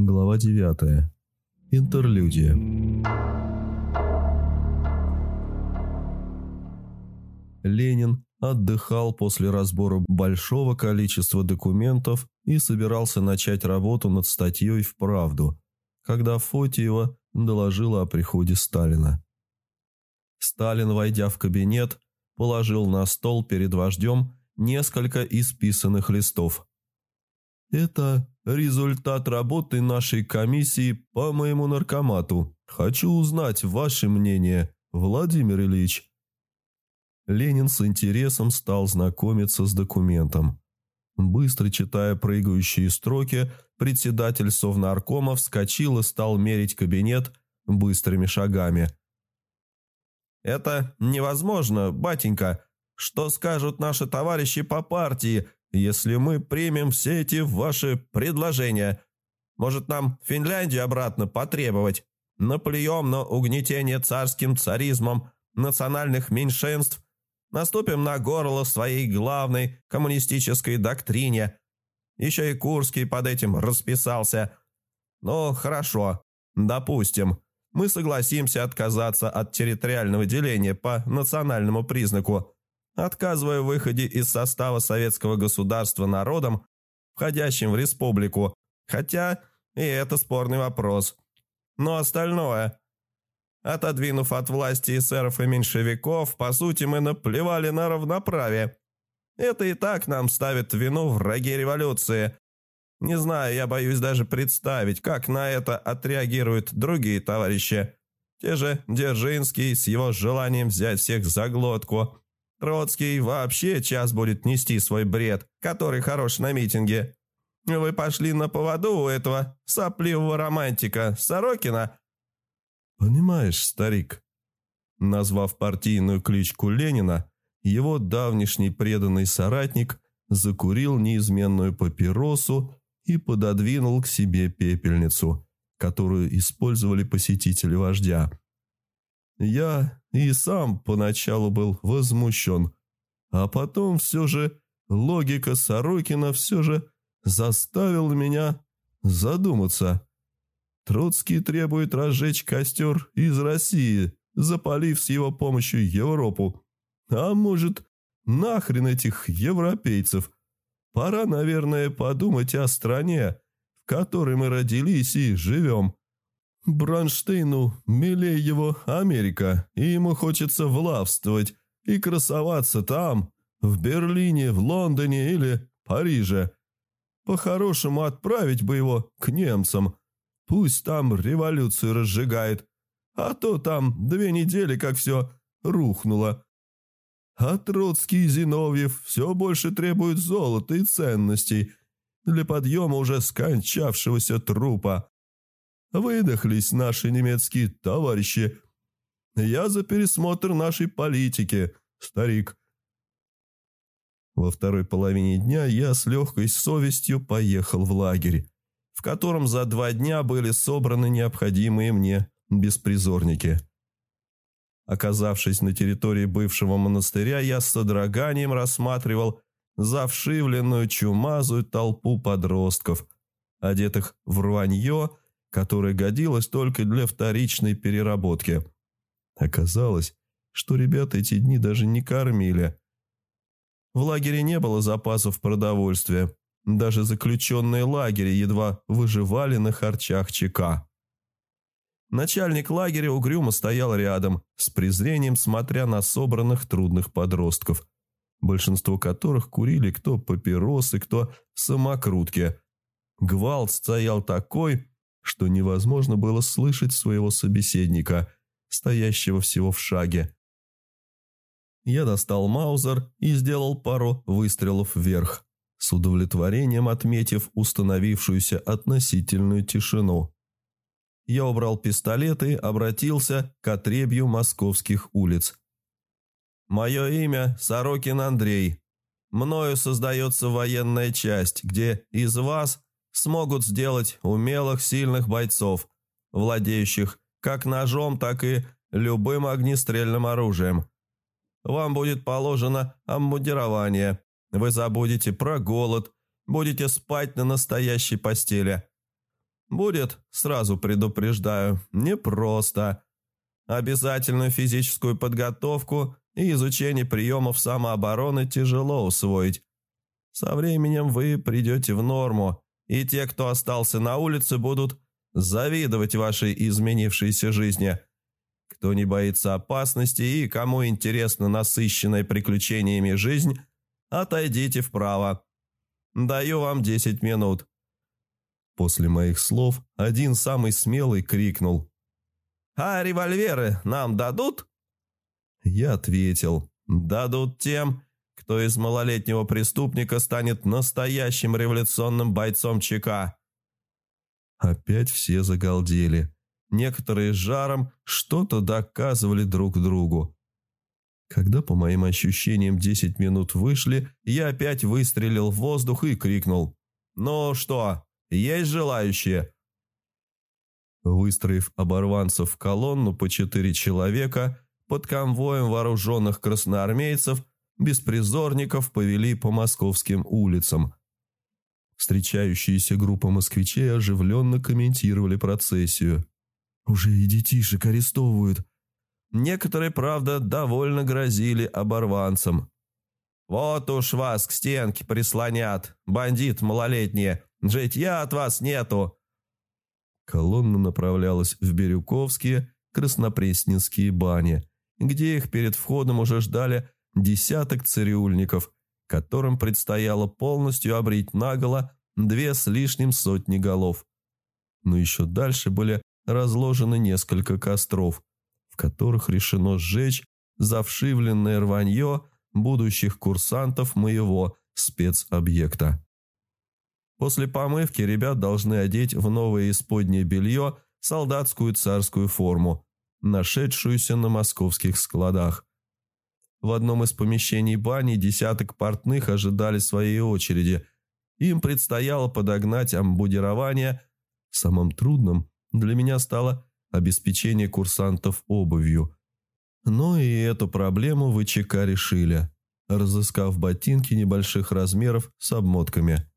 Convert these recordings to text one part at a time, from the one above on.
Глава 9. Интерлюдия. Ленин отдыхал после разбора большого количества документов и собирался начать работу над статьей в «Правду», когда Фотиева доложила о приходе Сталина. Сталин, войдя в кабинет, положил на стол перед вождем несколько исписанных листов. «Это результат работы нашей комиссии по моему наркомату. Хочу узнать ваше мнение, Владимир Ильич». Ленин с интересом стал знакомиться с документом. Быстро читая прыгающие строки, председатель Совнаркома вскочил и стал мерить кабинет быстрыми шагами. «Это невозможно, батенька. Что скажут наши товарищи по партии, если мы примем все эти ваши предложения? Может, нам Финляндию обратно потребовать? Наплюем на угнетение царским царизмом национальных меньшинств, наступим на горло своей главной коммунистической доктрине. Еще и Курский под этим расписался. Ну, хорошо, допустим, мы согласимся отказаться от территориального деления по национальному признаку, отказывая в выходе из состава советского государства народом, входящим в республику, хотя и это спорный вопрос. Но остальное... Отодвинув от власти эсеров и меньшевиков, по сути, мы наплевали на равноправие. Это и так нам ставит вину враги революции. Не знаю, я боюсь даже представить, как на это отреагируют другие товарищи. Те же Дзержинский с его желанием взять всех за глотку, Троцкий вообще час будет нести свой бред, который хорош на митинге. Вы пошли на поводу у этого сопливого романтика Сорокина?» «Понимаешь, старик», назвав партийную кличку Ленина, его давнишний преданный соратник закурил неизменную папиросу и пододвинул к себе пепельницу, которую использовали посетители вождя. Я и сам поначалу был возмущен, а потом все же логика Сорокина все же заставила меня задуматься. Троцкий требует разжечь костер из России, запалив с его помощью Европу. А может, нахрен этих европейцев? Пора, наверное, подумать о стране, в которой мы родились и живем. Бронштейну милее его Америка, и ему хочется влавствовать и красоваться там, в Берлине, в Лондоне или Париже. По-хорошему отправить бы его к немцам. Пусть там революцию разжигает, а то там две недели как все рухнуло. А Троцкий и Зиновьев все больше требуют золота и ценностей для подъема уже скончавшегося трупа. Выдохлись наши немецкие товарищи. Я за пересмотр нашей политики, старик. Во второй половине дня я с легкой совестью поехал в лагерь, в котором за два дня были собраны необходимые мне беспризорники. Оказавшись на территории бывшего монастыря, я с содроганием рассматривал завшивленную чумазую толпу подростков, одетых в рванье которая годилась только для вторичной переработки. Оказалось, что ребята эти дни даже не кормили. В лагере не было запасов продовольствия. Даже заключенные лагеря едва выживали на харчах ЧК. Начальник лагеря угрюмо стоял рядом, с презрением смотря на собранных трудных подростков, большинство которых курили кто папиросы, кто самокрутки. Гвалт стоял такой, что невозможно было слышать своего собеседника, стоящего всего в шаге. Я достал маузер и сделал пару выстрелов вверх, с удовлетворением отметив установившуюся относительную тишину. Я убрал пистолет и обратился к отребью московских улиц. «Мое имя Сорокин Андрей. Мною создается военная часть, где из вас смогут сделать умелых, сильных бойцов, владеющих как ножом, так и любым огнестрельным оружием. Вам будет положено обмундирование. Вы забудете про голод, будете спать на настоящей постели. Будет, сразу предупреждаю, непросто. Обязательную физическую подготовку и изучение приемов самообороны тяжело усвоить. Со временем вы придете в норму, и те, кто остался на улице, будут завидовать вашей изменившейся жизни. Кто не боится опасности и кому интересна насыщенная приключениями жизнь, отойдите вправо. Даю вам десять минут». После моих слов один самый смелый крикнул. «А револьверы нам дадут?» Я ответил. «Дадут тем, кто из малолетнего преступника станет настоящим революционным бойцом ЧК». Опять все загалдели. Некоторые с жаром что-то доказывали друг другу. Когда, по моим ощущениям, десять минут вышли, я опять выстрелил в воздух и крикнул. «Ну что, есть желающие?» Выстроив оборванцев в колонну по четыре человека, под конвоем вооруженных красноармейцев, беспризорников повели по московским улицам. Встречающиеся группа москвичей оживленно комментировали процессию. «Уже и детишек арестовывают», Некоторые, правда, довольно грозили оборванцам. «Вот уж вас к стенке прислонят, бандит малолетние, житья от вас нету!» Колонна направлялась в Бирюковские, Краснопресненские бани, где их перед входом уже ждали десяток цирюльников, которым предстояло полностью обрить наголо две с лишним сотни голов. Но еще дальше были разложены несколько костров, которых решено сжечь завшивленное рванье будущих курсантов моего спецобъекта. После помывки ребят должны одеть в новое исподнее белье солдатскую царскую форму, нашедшуюся на московских складах. В одном из помещений бани десяток портных ожидали своей очереди. Им предстояло подогнать амбудирование. Самым трудным для меня стало обеспечение курсантов обувью. Но и эту проблему ВЧК решили, разыскав ботинки небольших размеров с обмотками.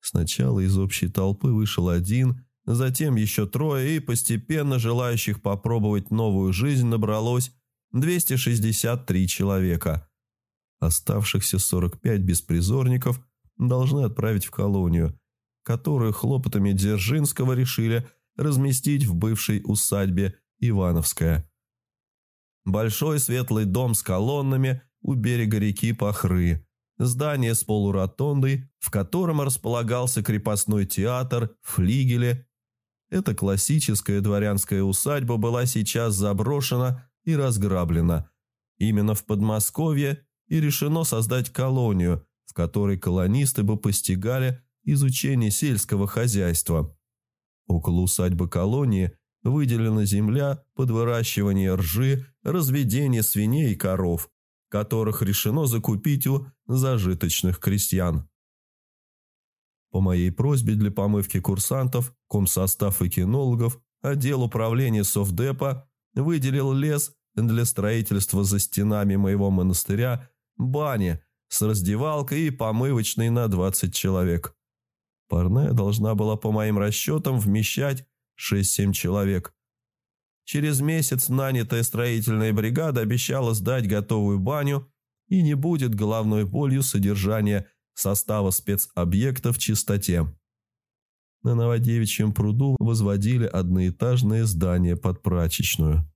Сначала из общей толпы вышел один, затем еще трое, и постепенно желающих попробовать новую жизнь набралось 263 человека. Оставшихся 45 беспризорников должны отправить в колонию, которую хлопотами Дзержинского решили – разместить в бывшей усадьбе Ивановская. Большой светлый дом с колоннами у берега реки Пахры, здание с полуротондой, в котором располагался крепостной театр, флигели. Эта классическая дворянская усадьба была сейчас заброшена и разграблена. Именно в Подмосковье и решено создать колонию, в которой колонисты бы постигали изучение сельского хозяйства. Около усадьбы колонии выделена земля под выращивание ржи, разведение свиней и коров, которых решено закупить у зажиточных крестьян. По моей просьбе для помывки курсантов, комсостав и кинологов, отдел управления Совдепа выделил лес для строительства за стенами моего монастыря бани с раздевалкой и помывочной на 20 человек. Парная должна была, по моим расчетам, вмещать 6-7 человек. Через месяц нанятая строительная бригада обещала сдать готовую баню и не будет головной болью содержания состава спецобъекта в чистоте. На Новодевичьем пруду возводили одноэтажное здание под прачечную.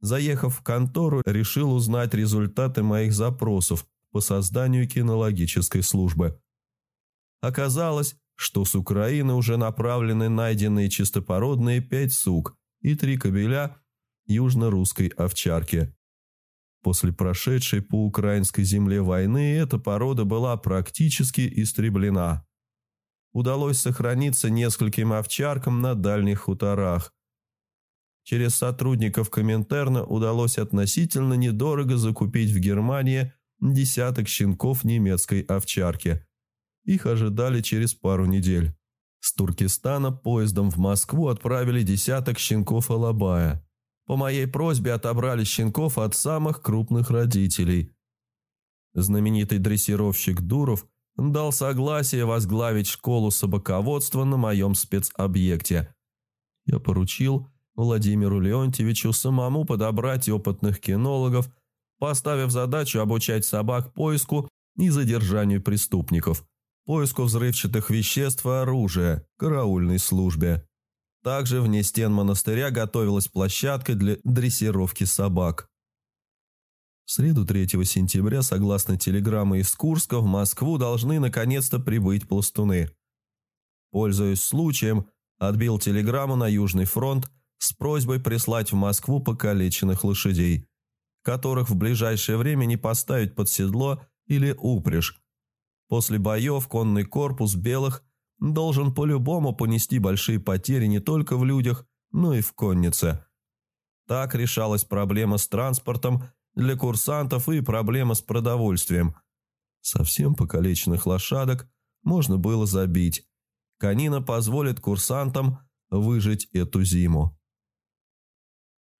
Заехав в контору, решил узнать результаты моих запросов по созданию кинологической службы. Оказалось, что с Украины уже направлены найденные чистопородные пять сук и три кобеля южно-русской овчарки. После прошедшей по украинской земле войны эта порода была практически истреблена. Удалось сохраниться нескольким овчаркам на дальних хуторах. Через сотрудников Коминтерна удалось относительно недорого закупить в Германии десяток щенков немецкой овчарки – их ожидали через пару недель. С Туркестана поездом в Москву отправили десяток щенков Алабая. По моей просьбе отобрали щенков от самых крупных родителей. Знаменитый дрессировщик Дуров дал согласие возглавить школу собаководства на моем спецобъекте. Я поручил Владимиру Леонтьевичу самому подобрать опытных кинологов, поставив задачу обучать собак поиску и задержанию преступников, поиску взрывчатых веществ и оружия, караульной службе. Также вне стен монастыря готовилась площадка для дрессировки собак. В среду 3 сентября, согласно телеграмме из Курска, в Москву должны наконец-то прибыть пластуны. Пользуясь случаем, отбил телеграмму на Южный фронт с просьбой прислать в Москву покалеченных лошадей, которых в ближайшее время не поставить под седло или упряжь. После боев конный корпус белых должен по-любому понести большие потери не только в людях, но и в коннице. Так решалась проблема с транспортом для курсантов и проблема с продовольствием. Совсем покалеченных лошадок можно было забить. Канина позволит курсантам выжить эту зиму.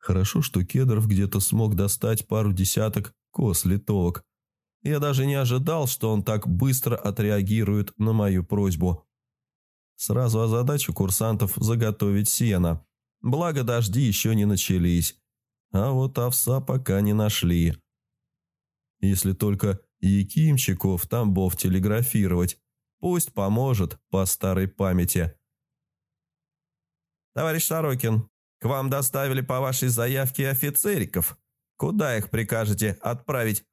Хорошо, что Кедров где-то смог достать пару десяток кос-литовок. Я даже не ожидал, что он так быстро отреагирует на мою просьбу. Сразу озадачу курсантов заготовить сено. Благо дожди еще не начались. А вот овса пока не нашли. Если только Якимчику в Тамбов телеграфировать, пусть поможет по старой памяти. «Товарищ Сорокин, к вам доставили по вашей заявке офицериков. Куда их прикажете отправить?»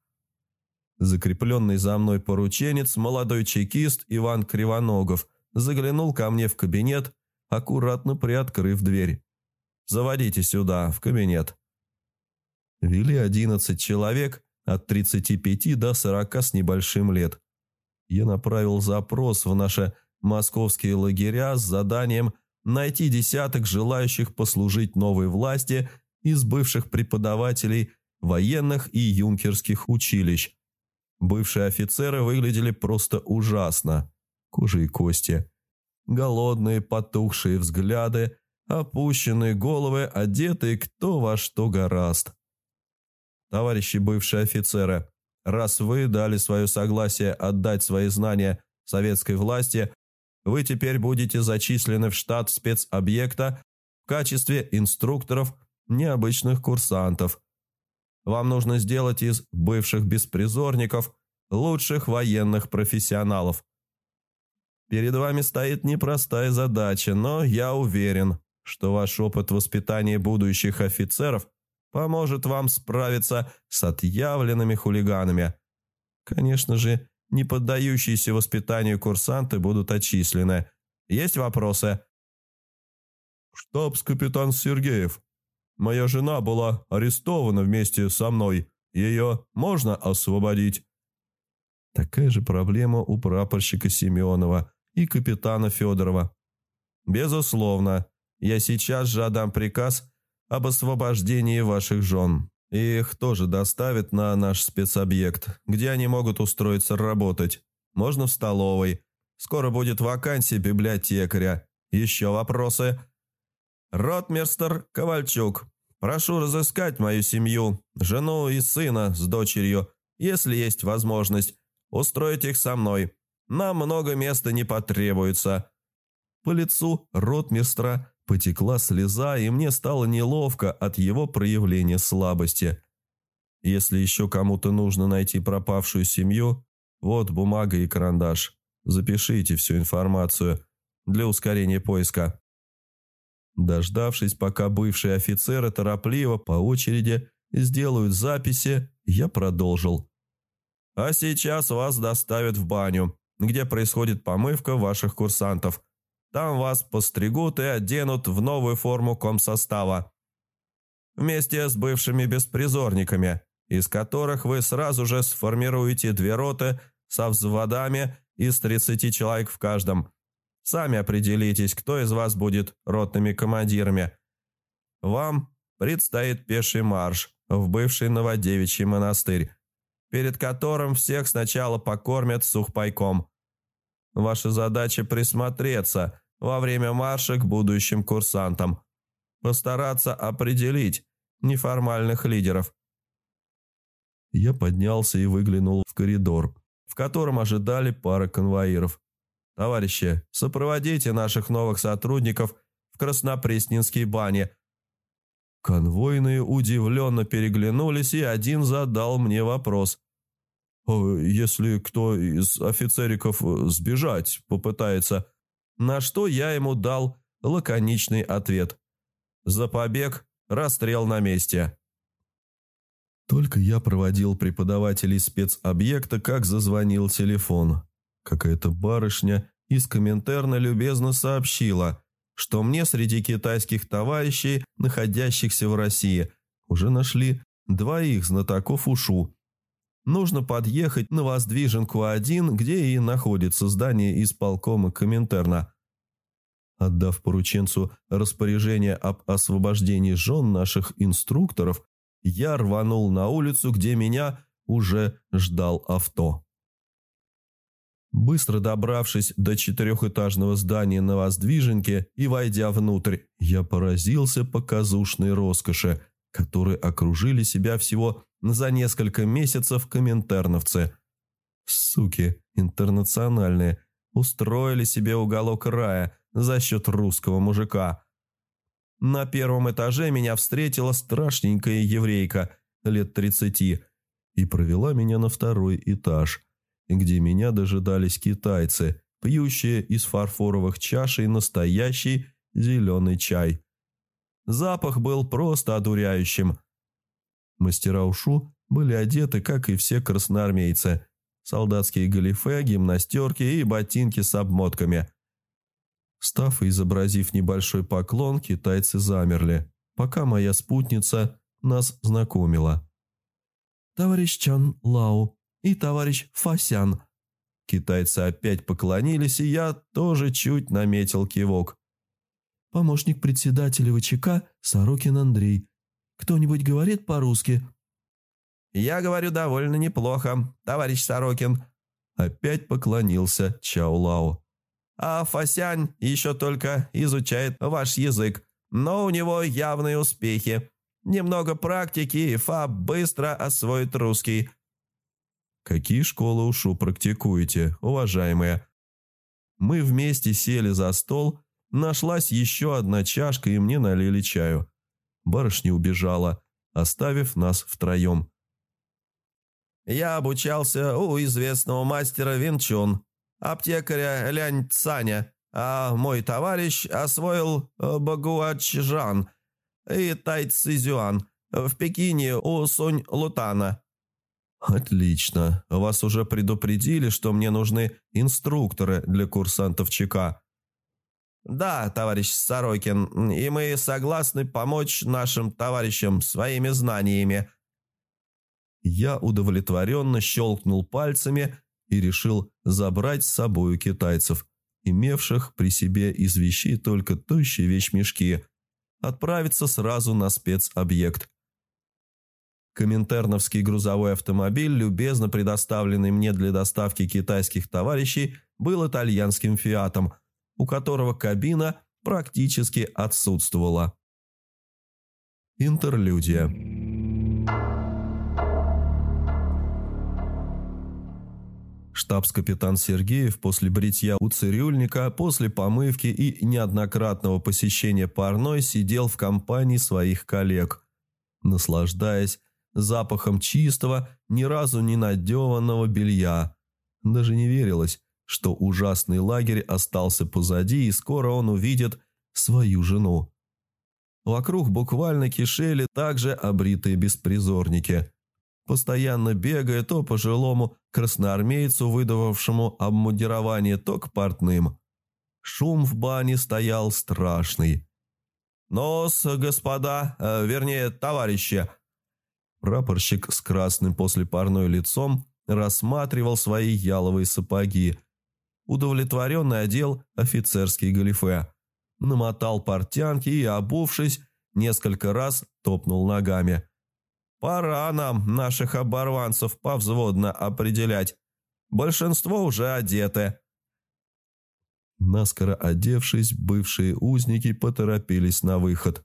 Закрепленный за мной порученец, молодой чекист Иван Кривоногов, заглянул ко мне в кабинет, аккуратно приоткрыв дверь. «Заводите сюда, в кабинет». Вели 11 человек от 35 до 40 с небольшим лет. Я направил запрос в наши московские лагеря с заданием найти десяток желающих послужить новой власти из бывших преподавателей военных и юнкерских училищ. Бывшие офицеры выглядели просто ужасно. Кожа и кости. Голодные, потухшие взгляды, опущенные головы, одетые кто во что гораст товарищи бывшие офицеры, раз вы дали свое согласие отдать свои знания советской власти, вы теперь будете зачислены в штат спецобъекта в качестве инструкторов необычных курсантов. Вам нужно сделать из бывших беспризорников лучших военных профессионалов. Перед вами стоит непростая задача, но я уверен, что ваш опыт воспитания будущих офицеров – поможет вам справиться с отъявленными хулиганами. Конечно же, не поддающиеся воспитанию курсанты будут отчислены. Есть вопросы? Штабс-капитан Сергеев. Моя жена была арестована вместе со мной. Ее можно освободить? Такая же проблема у прапорщика Семенова и капитана Федорова. Безусловно, я сейчас же отдам приказ об освобождении ваших жен. Их тоже доставят на наш спецобъект, где они могут устроиться работать. Можно в столовой. Скоро будет вакансия библиотекаря. Еще вопросы? Ротмистер Ковальчук, прошу разыскать мою семью, жену и сына с дочерью, если есть возможность. Устроить их со мной. Нам много места не потребуется. По лицу ротмистра Потекла слеза, и мне стало неловко от его проявления слабости. Если еще кому-то нужно найти пропавшую семью, вот бумага и карандаш. Запишите всю информацию для ускорения поиска. Дождавшись, пока бывшие офицеры торопливо по очереди сделают записи, я продолжил. А сейчас вас доставят в баню, где происходит помывка ваших курсантов – там вас постригут и оденут в новую форму комсостава. Вместе с бывшими беспризорниками, из которых вы сразу же сформируете две роты со взводами из 30 человек в каждом. Сами определитесь, кто из вас будет ротными командирами. Вам предстоит пеший марш в бывший Новодевичий монастырь, перед которым всех сначала покормят сухпайком – Ваша задача присмотреться во время марша к будущим курсантам. Постараться определить неформальных лидеров. Я поднялся и выглянул в коридор, в котором ожидали пара конвоиров. «Товарищи, сопроводите наших новых сотрудников в Краснопресненские бани». Конвойные удивленно переглянулись, и один задал мне вопрос. «Если кто из офицериков сбежать попытается...» На что я ему дал лаконичный ответ. «За побег расстрел на месте». Только я проводил преподавателей спецобъекта, как зазвонил телефон. Какая-то барышня из Коминтерна любезно сообщила, что мне среди китайских товарищей, находящихся в России, уже нашли двоих знатоков УШУ. Нужно подъехать на Воздвиженку-1, где и находится здание исполкома Коминтерна. Отдав порученцу распоряжение об освобождении жен наших инструкторов, я рванул на улицу, где меня уже ждал авто. Быстро добравшись до четырехэтажного здания на Воздвиженке и войдя внутрь, я поразился показушной роскоши, которые окружили себя всего за несколько месяцев коминтерновцы. Суки интернациональные устроили себе уголок рая за счет русского мужика – на первом этаже меня встретила страшненькая еврейка лет тридцати и провела меня на второй этаж, где меня дожидались китайцы, пьющие из фарфоровых чашей настоящий зеленый чай. Запах был просто одуряющим. Мастера ушу были одеты, как и все красноармейцы. Солдатские галифе, гимнастерки и ботинки с обмотками – Став и изобразив небольшой поклон, китайцы замерли, пока моя спутница нас знакомила. «Товарищ Чан Лао и товарищ Фасян». Китайцы опять поклонились, и я тоже чуть наметил кивок. «Помощник председателя ВЧК Сорокин Андрей. Кто-нибудь говорит по-русски?» «Я говорю довольно неплохо, товарищ Сорокин». Опять поклонился Чао Лао а Фасянь еще только изучает ваш язык, но у него явные успехи. Немного практики, и Фа быстро освоит русский». «Какие школы ушу практикуете, уважаемые?» Мы вместе сели за стол, нашлась еще одна чашка, и мне налили чаю. Барышня убежала, оставив нас втроем. «Я обучался у известного мастера Винчун», аптекаря Лянь Цаня, а мой товарищ освоил э, Багуачжан и Тайцзюан в Пекине у Сунь Лутана». «Отлично. Вас уже предупредили, что мне нужны инструкторы для курсантов ЧК». «Да, товарищ Сорокин, и мы согласны помочь нашим товарищам своими знаниями». Я удовлетворенно щелкнул пальцами и решил забрать с собою китайцев, имевших при себе из вещей только тощие вещмешки, отправиться сразу на спецобъект. Коминтерновский грузовой автомобиль, любезно предоставленный мне для доставки китайских товарищей, был итальянским «Фиатом», у которого кабина практически отсутствовала. Интерлюдия. Штабс-капитан Сергеев после бритья у цирюльника, после помывки и неоднократного посещения парной сидел в компании своих коллег, наслаждаясь запахом чистого, ни разу не надеванного белья. Даже не верилось, что ужасный лагерь остался позади, и скоро он увидит свою жену. Вокруг буквально кишели также обритые беспризорники – постоянно бегая то пожилому красноармейцу, выдававшему обмундирование, то к портным. Шум в бане стоял страшный. «Нос, господа, э, вернее, товарищи!» Прапорщик с красным после парной лицом рассматривал свои яловые сапоги. Удовлетворенно одел офицерский галифе. Намотал портянки и, обувшись, несколько раз топнул ногами. Пора нам наших оборванцев повзводно определять. Большинство уже одеты». Наскоро одевшись, бывшие узники поторопились на выход.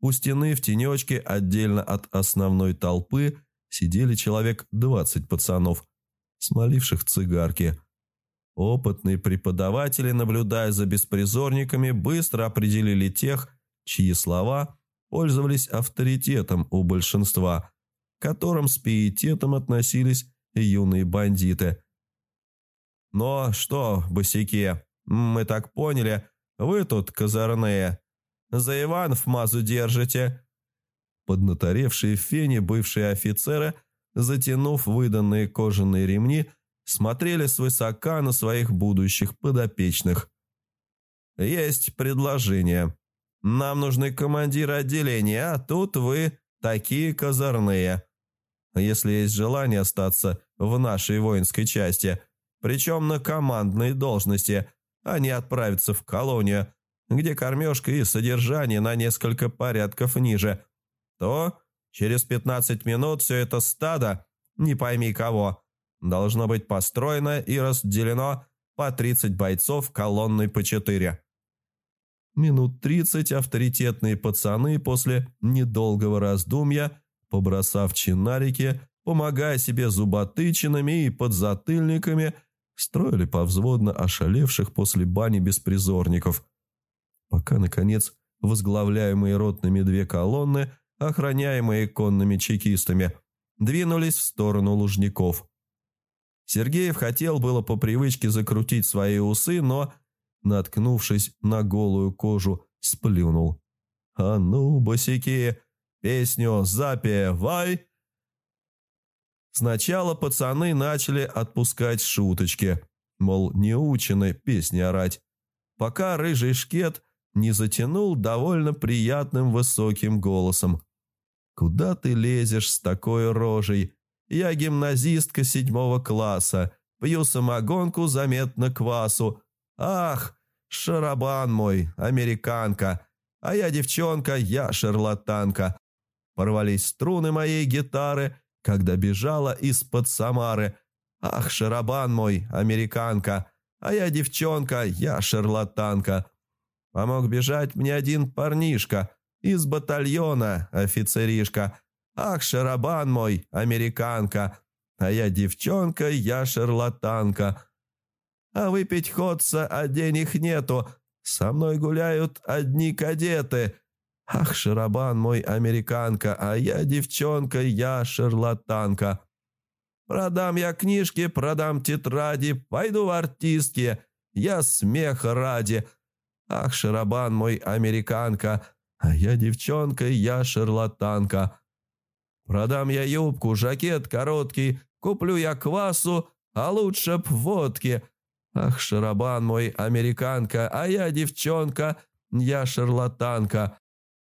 У стены в тенечке, отдельно от основной толпы, сидели человек двадцать пацанов. смоливших цигарки. Опытные преподаватели, наблюдая за беспризорниками, быстро определили тех, чьи слова пользовались авторитетом у большинства, к которым с пиететом относились юные бандиты. «Но что, босяки, мы так поняли, вы тут козырные. За Иванов мазу держите». Поднаторевшие в фене бывшие офицеры, затянув выданные кожаные ремни, смотрели свысока на своих будущих подопечных. «Есть предложение. Нам нужны командиры отделения, а тут вы такие козырные. Если есть желание остаться в нашей воинской части, причем на командной должности, а не отправиться в колонию, где кормежка и содержание на несколько порядков ниже, то через 15 минут все это стадо, не пойми кого, должно быть построено и разделено по 30 бойцов колонной по 4. Минут 30 авторитетные пацаны после недолгого раздумья, побросав чинарики, помогая себе зуботычинами и подзатыльниками, строили повзводно ошалевших после бани беспризорников, пока, наконец, возглавляемые ротными две колонны, охраняемые конными чекистами, двинулись в сторону Лужников. Сергеев хотел было по привычке закрутить свои усы, но, наткнувшись на голую кожу, сплюнул. «А ну, босики, песню запевай!» Сначала пацаны начали отпускать шуточки, мол, не учены песни орать, пока рыжий шкет не затянул довольно приятным высоким голосом. «Куда ты лезешь с такой рожей? Я гимназистка седьмого класса, пью самогонку заметно квасу. Ах, шарабан мой, американка, а я девчонка, я шарлатанка. Порвались струны моей гитары, когда бежала из-под Самары. Ах, шарабан мой, американка, а я девчонка, я шарлатанка. Помог бежать мне один парнишка из батальона, офицеришка. Ах, шарабан мой, американка, а я девчонка, я шарлатанка. А выпить ходца, а денег нету, со мной гуляют одни кадеты. Ах, шарабан мой, американка, а я девчонка, я шарлатанка. Продам я книжки, продам тетради, пойду в артистки, я смеха ради. Ах, шарабан мой, американка, а я девчонка, я шарлатанка. Продам я юбку, жакет короткий, куплю я квасу, а лучше б водки. Ах, шарабан мой, американка, а я девчонка, я шарлатанка.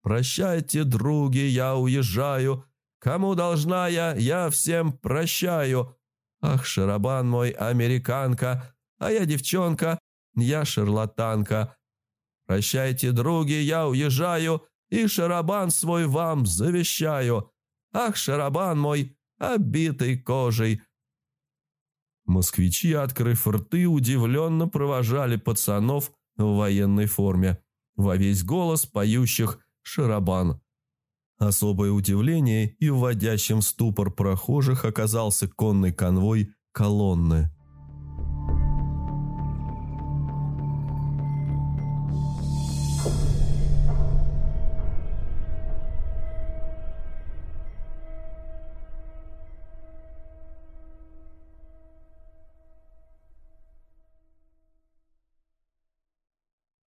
Прощайте, други, я уезжаю. Кому должна я, я всем прощаю. Ах, шарабан мой, американка, а я девчонка, я шарлатанка. Прощайте, други, я уезжаю, и шарабан свой вам завещаю. Ах, шарабан мой, обитый кожей!» Москвичи, открыв рты, удивленно провожали пацанов в военной форме, во весь голос поющих «Шарабан». Особое удивление и вводящим в ступор прохожих оказался конный конвой колонны –